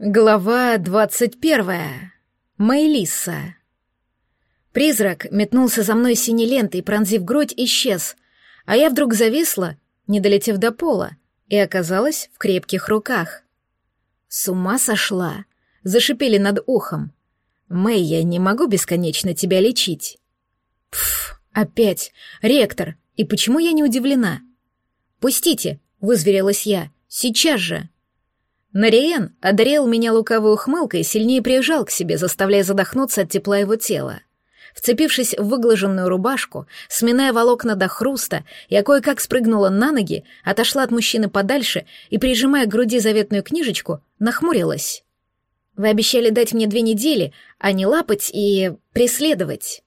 Глава двадцать первая. Мэйлиса. Призрак метнулся за мной синей лентой, пронзив грудь, исчез, а я вдруг зависла, не долетев до пола, и оказалась в крепких руках. С ума сошла, зашипели над ухом. «Мэй, я не могу бесконечно тебя лечить». Пф, опять, ректор, и почему я не удивлена? «Пустите», — вызверилась я, — «сейчас же». Нариен одарил меня луковой ухмылкой и сильнее прижал к себе, заставляя задохнуться от тепла его тела. Вцепившись в выглаженную рубашку, сминая волокна до хруста, я кое-как спрыгнула на ноги, отошла от мужчины подальше и, прижимая к груди заветную книжечку, нахмурилась. «Вы обещали дать мне две недели, а не лапать и преследовать».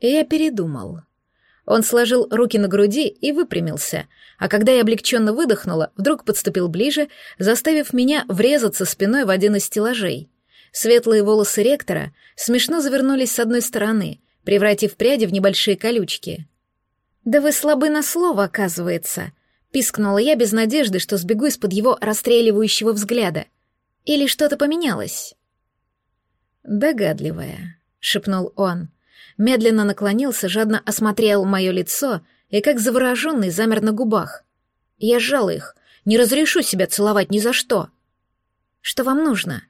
И я передумал. Он сложил руки на груди и выпрямился, а когда я облегченно выдохнула, вдруг подступил ближе, заставив меня врезаться спиной в один из стеллажей. Светлые волосы ректора смешно завернулись с одной стороны, превратив пряди в небольшие колючки. «Да вы слабы на слово, оказывается», — пискнула я без надежды, что сбегу из-под его расстреливающего взгляда. «Или что-то поменялось?» «Догадливая», — шепнул он медленно наклонился, жадно осмотрел мое лицо и, как завороженный, замер на губах. Я сжала их, не разрешу себя целовать ни за что. Что вам нужно?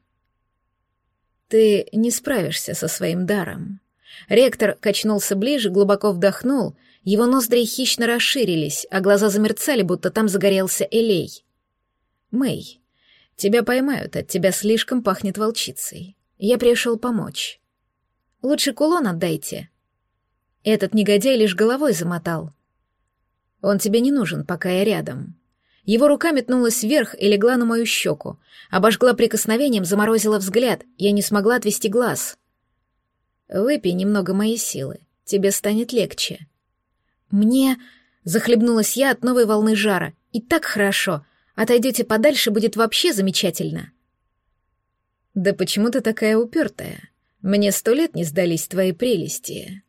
Ты не справишься со своим даром. Ректор качнулся ближе, глубоко вдохнул, его ноздри хищно расширились, а глаза замерцали, будто там загорелся элей. Мэй, тебя поймают, от тебя слишком пахнет волчицей. Я пришел помочь. Лучше кулон отдайте». Этот негодяй лишь головой замотал. «Он тебе не нужен, пока я рядом». Его рука метнулась вверх и легла на мою щеку. Обожгла прикосновением, заморозила взгляд. Я не смогла отвести глаз. «Выпей немного моей силы. Тебе станет легче». «Мне...» — захлебнулась я от новой волны жара. «И так хорошо. Отойдете подальше, будет вообще замечательно». «Да почему ты такая упертая?» Мне сто лет не сдались твои прелести».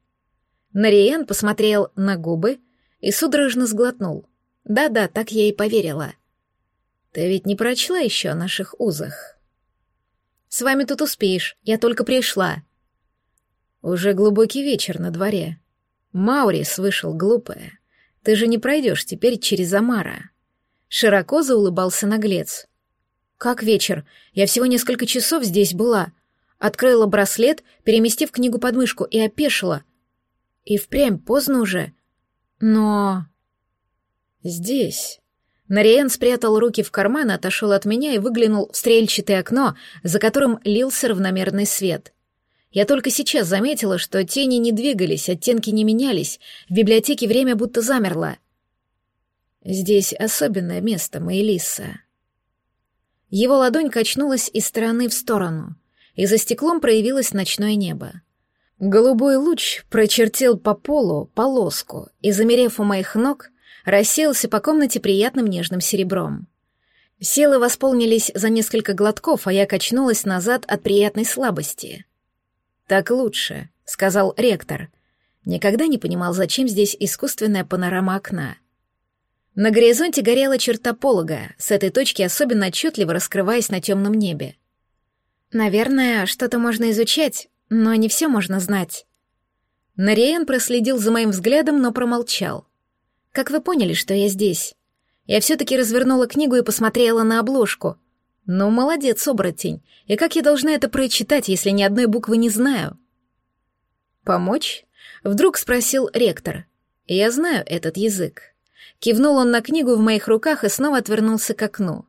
Нариен посмотрел на губы и судорожно сглотнул. «Да-да, так я и поверила». «Ты ведь не прочла еще о наших узах?» «С вами тут успеешь, я только пришла». «Уже глубокий вечер на дворе. Маурис вышел глупая. Ты же не пройдешь теперь через Амара». Широко заулыбался наглец. «Как вечер? Я всего несколько часов здесь была. Открыла браслет, переместив книгу под мышку, и опешила. И впрямь поздно уже. Но... Здесь... Нариен спрятал руки в карман, отошел от меня и выглянул в стрельчатое окно, за которым лился равномерный свет. Я только сейчас заметила, что тени не двигались, оттенки не менялись, в библиотеке время будто замерло. Здесь особенное место, Мэйлиса. Его ладонь качнулась из стороны в сторону и за стеклом проявилось ночное небо. Голубой луч прочертил по полу полоску и, замерев у моих ног, рассеялся по комнате приятным нежным серебром. Силы восполнились за несколько глотков, а я качнулась назад от приятной слабости. «Так лучше», — сказал ректор. Никогда не понимал, зачем здесь искусственная панорама окна. На горизонте горела черта полога, с этой точки особенно отчетливо раскрываясь на темном небе. Наверное, что-то можно изучать, но не все можно знать. Нариен проследил за моим взглядом, но промолчал. Как вы поняли, что я здесь? Я все-таки развернула книгу и посмотрела на обложку. Ну, молодец, оборотень. И как я должна это прочитать, если ни одной буквы не знаю? Помочь? Вдруг спросил ректор. Я знаю этот язык. Кивнул он на книгу в моих руках и снова отвернулся к окну.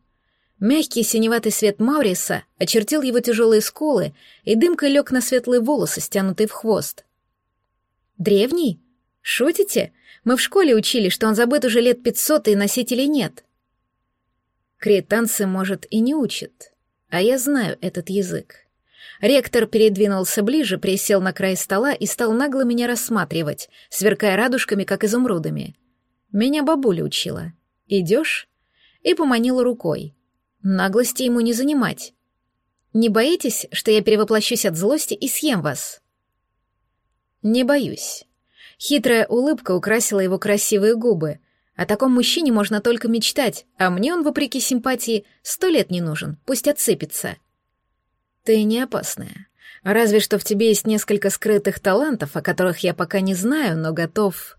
Мягкий синеватый свет Мауриса очертил его тяжелые скулы, и дымкой лег на светлые волосы, стянутые в хвост. «Древний? Шутите? Мы в школе учили, что он забыт уже лет пятьсот и носителей нет». Кретанцы, может, и не учат, а я знаю этот язык. Ректор передвинулся ближе, присел на край стола и стал нагло меня рассматривать, сверкая радужками, как изумрудами. Меня бабуля учила. «Идешь?» И поманила рукой. Наглости ему не занимать. Не боитесь, что я перевоплощусь от злости и съем вас? Не боюсь. Хитрая улыбка украсила его красивые губы, О таком мужчине можно только мечтать, а мне он, вопреки симпатии, сто лет не нужен, пусть отсыпется. Ты не опасная. Разве что в тебе есть несколько скрытых талантов, о которых я пока не знаю, но готов...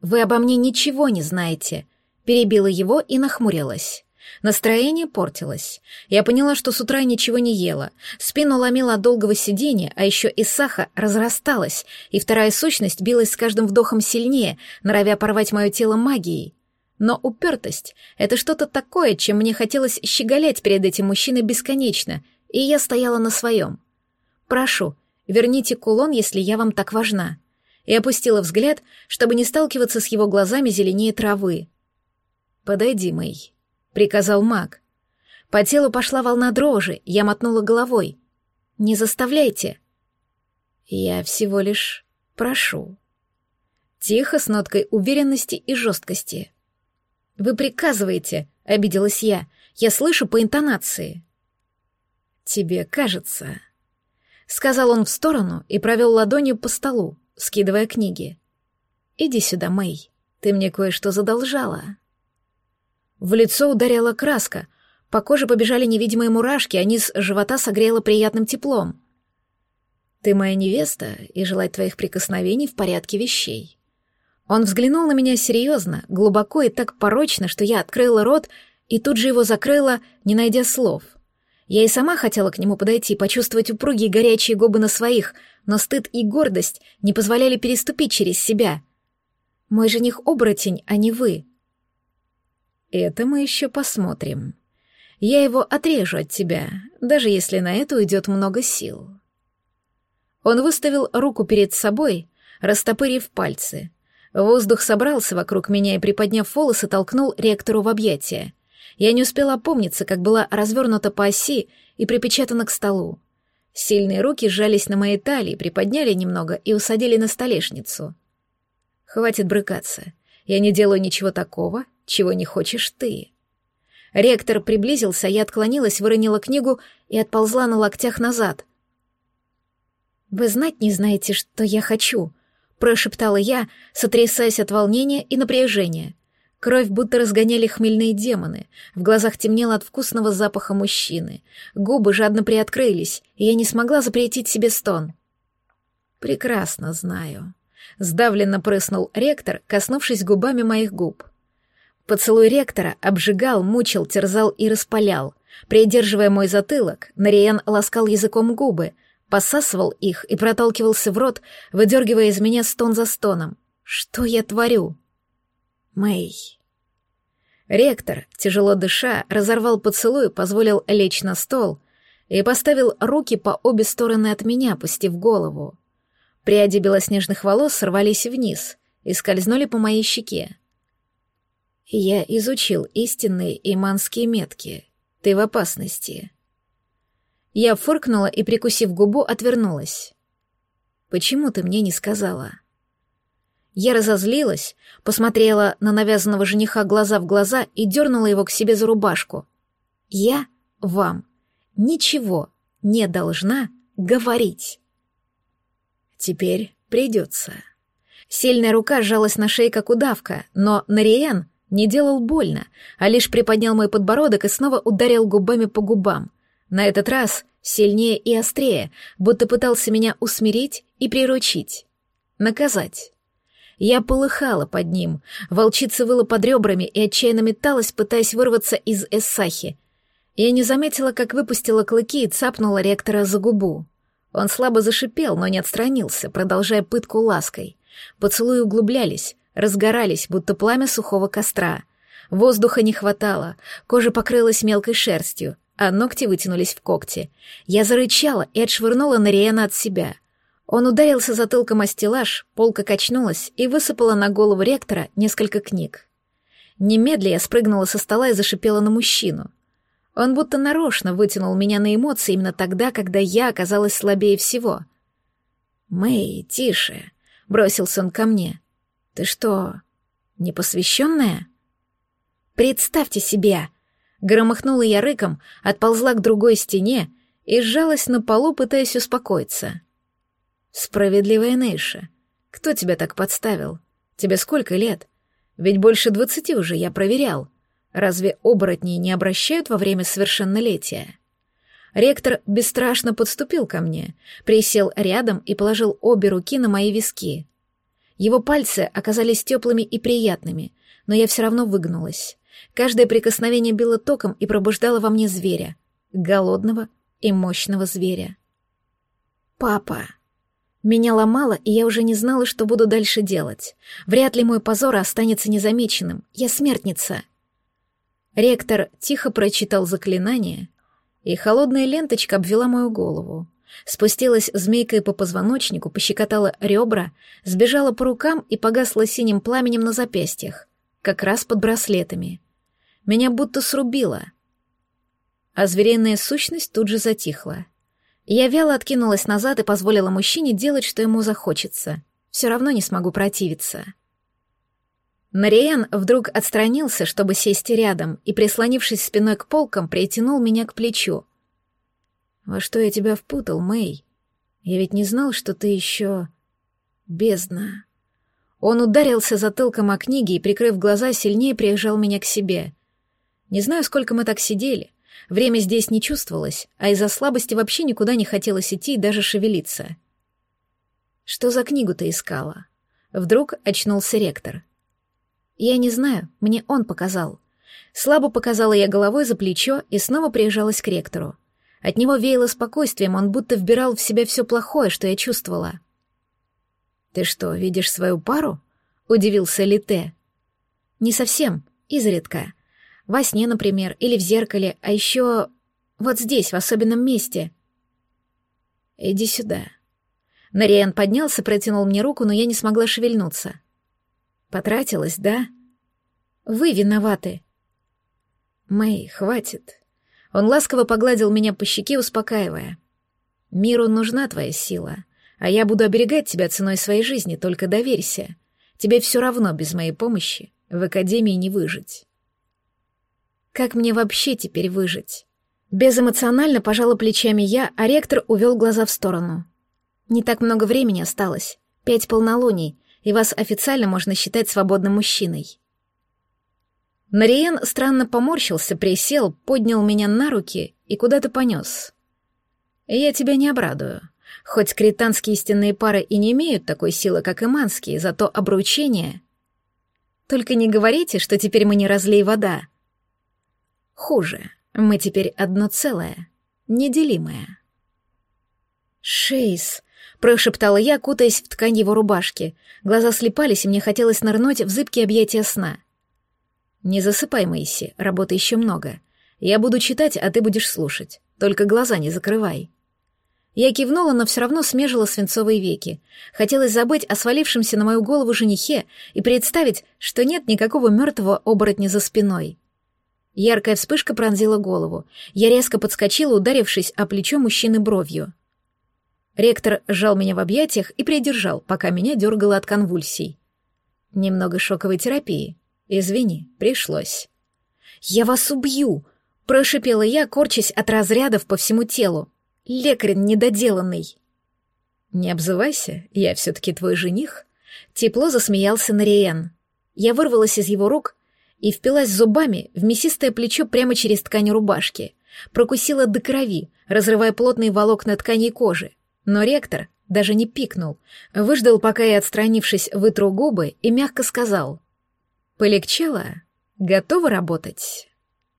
Вы обо мне ничего не знаете. Перебила его и нахмурилась. Настроение портилось. Я поняла, что с утра ничего не ела. Спину ломила от долгого сидения, а еще и саха разрасталась, и вторая сущность билась с каждым вдохом сильнее, норовя порвать мое тело магией. Но упертость — это что-то такое, чем мне хотелось щеголять перед этим мужчиной бесконечно, и я стояла на своем. «Прошу, верните кулон, если я вам так важна». И опустила взгляд, чтобы не сталкиваться с его глазами зеленее травы. «Подойди, Мэй», — приказал маг. По телу пошла волна дрожи, я мотнула головой. «Не заставляйте». «Я всего лишь прошу». Тихо, с ноткой уверенности и жесткости. «Вы приказываете», — обиделась я. «Я слышу по интонации». «Тебе кажется», — сказал он в сторону и провел ладонью по столу, скидывая книги. «Иди сюда, Мэй, ты мне кое-что задолжала». В лицо ударила краска, по коже побежали невидимые мурашки, а низ живота согрело приятным теплом. «Ты моя невеста, и желать твоих прикосновений в порядке вещей». Он взглянул на меня серьезно, глубоко и так порочно, что я открыла рот и тут же его закрыла, не найдя слов. Я и сама хотела к нему подойти, почувствовать упругие горячие губы на своих, но стыд и гордость не позволяли переступить через себя. «Мой жених оборотень, а не вы», это мы еще посмотрим. Я его отрежу от тебя, даже если на это уйдет много сил. Он выставил руку перед собой, растопырив пальцы. Воздух собрался вокруг меня и, приподняв волосы, толкнул ректору в объятия. Я не успела опомниться, как была развернута по оси и припечатана к столу. Сильные руки сжались на моей талии, приподняли немного и усадили на столешницу. Хватит брыкаться. Я не делаю ничего такого, чего не хочешь ты. Ректор приблизился, я отклонилась, выронила книгу и отползла на локтях назад. «Вы знать не знаете, что я хочу», — прошептала я, сотрясаясь от волнения и напряжения. Кровь будто разгоняли хмельные демоны, в глазах темнело от вкусного запаха мужчины, губы жадно приоткрылись, и я не смогла запретить себе стон. «Прекрасно знаю», — сдавленно прыснул ректор, коснувшись губами моих губ. Поцелуй ректора обжигал, мучил, терзал и распалял. Придерживая мой затылок, Нариен ласкал языком губы, посасывал их и проталкивался в рот, выдергивая из меня стон за стоном. Что я творю? Мэй. Ректор, тяжело дыша, разорвал поцелуй, позволил лечь на стол и поставил руки по обе стороны от меня, пустив голову. Пряди белоснежных волос сорвались вниз и скользнули по моей щеке. Я изучил истинные иманские метки. Ты в опасности. Я фыркнула и, прикусив губу, отвернулась. Почему ты мне не сказала? Я разозлилась, посмотрела на навязанного жениха глаза в глаза и дернула его к себе за рубашку. Я вам ничего не должна говорить. Теперь придется. Сильная рука сжалась на шее, как удавка, но Нариен не делал больно, а лишь приподнял мой подбородок и снова ударил губами по губам. На этот раз сильнее и острее, будто пытался меня усмирить и приручить. Наказать. Я полыхала под ним, волчица выла под ребрами и отчаянно металась, пытаясь вырваться из эссахи. Я не заметила, как выпустила клыки и цапнула ректора за губу. Он слабо зашипел, но не отстранился, продолжая пытку лаской. Поцелуи углублялись, разгорались, будто пламя сухого костра. Воздуха не хватало, кожа покрылась мелкой шерстью, а ногти вытянулись в когти. Я зарычала и отшвырнула Нариэна от себя. Он ударился затылком о стеллаж, полка качнулась и высыпала на голову ректора несколько книг. Немедля я спрыгнула со стола и зашипела на мужчину. Он будто нарочно вытянул меня на эмоции именно тогда, когда я оказалась слабее всего. «Мэй, тише», — бросился он ко мне. Ты что, непосвященная? Представьте себе! Громыхнула я рыком, отползла к другой стене и сжалась на полу, пытаясь успокоиться. Справедливая Нейша, кто тебя так подставил? Тебе сколько лет? Ведь больше двадцати уже я проверял. Разве оборотни не обращают во время совершеннолетия? Ректор бесстрашно подступил ко мне, присел рядом и положил обе руки на мои виски. Его пальцы оказались теплыми и приятными, но я все равно выгнулась. Каждое прикосновение било током и пробуждало во мне зверя, голодного и мощного зверя. «Папа!» Меня ломало, и я уже не знала, что буду дальше делать. Вряд ли мой позор останется незамеченным. Я смертница. Ректор тихо прочитал заклинание, и холодная ленточка обвела мою голову. Спустилась змейкой по позвоночнику, пощекотала ребра, сбежала по рукам и погасла синим пламенем на запястьях, как раз под браслетами. Меня будто срубило. А звериная сущность тут же затихла. Я вяло откинулась назад и позволила мужчине делать, что ему захочется. Все равно не смогу противиться. Нариен вдруг отстранился, чтобы сесть рядом, и, прислонившись спиной к полкам, притянул меня к плечу. «Во что я тебя впутал, Мэй? Я ведь не знал, что ты еще... бездна». Он ударился затылком о книги и, прикрыв глаза, сильнее прижал меня к себе. Не знаю, сколько мы так сидели. Время здесь не чувствовалось, а из-за слабости вообще никуда не хотелось идти и даже шевелиться. «Что за книгу ты искала?» Вдруг очнулся ректор. Я не знаю, мне он показал. Слабо показала я головой за плечо и снова приезжалась к ректору. От него веяло спокойствием, он будто вбирал в себя все плохое, что я чувствовала. «Ты что, видишь свою пару?» — удивился Лите. «Не совсем, изредка. Во сне, например, или в зеркале, а еще вот здесь, в особенном месте». «Иди сюда». Нариан поднялся, протянул мне руку, но я не смогла шевельнуться. Потратилась, да? Вы виноваты. Мэй, хватит. Он ласково погладил меня по щеке, успокаивая. Миру нужна твоя сила, а я буду оберегать тебя ценой своей жизни, только доверься. Тебе все равно без моей помощи в академии не выжить. Как мне вообще теперь выжить? Безэмоционально пожала плечами я, а ректор увел глаза в сторону. Не так много времени осталось. Пять полнолуний, и вас официально можно считать свободным мужчиной. Нариен странно поморщился, присел, поднял меня на руки и куда-то понес. Я тебя не обрадую. Хоть кританские истинные пары и не имеют такой силы, как иманские, зато обручение... Только не говорите, что теперь мы не разлей вода. Хуже, мы теперь одно целое, неделимое. Шейс, прошептала я, кутаясь в ткань его рубашки. Глаза слепались, и мне хотелось нырнуть в зыбкие объятия сна. «Не засыпай, Мэйси, работы еще много. Я буду читать, а ты будешь слушать. Только глаза не закрывай». Я кивнула, но все равно смежила свинцовые веки. Хотелось забыть о свалившемся на мою голову женихе и представить, что нет никакого мертвого оборотня за спиной. Яркая вспышка пронзила голову. Я резко подскочила, ударившись о плечо мужчины бровью. Ректор сжал меня в объятиях и придержал, пока меня дергало от конвульсий. Немного шоковой терапии. Извини, пришлось. «Я вас убью!» — прошипела я, корчась от разрядов по всему телу. «Лекарь недоделанный!» «Не обзывайся, я все-таки твой жених!» Тепло засмеялся Нариен. Я вырвалась из его рук и впилась зубами в мясистое плечо прямо через ткань рубашки. Прокусила до крови, разрывая плотные волокна ткани кожи. Но ректор даже не пикнул, выждал, пока я, отстранившись, вытру губы и мягко сказал. «Полегчало? Готова работать?»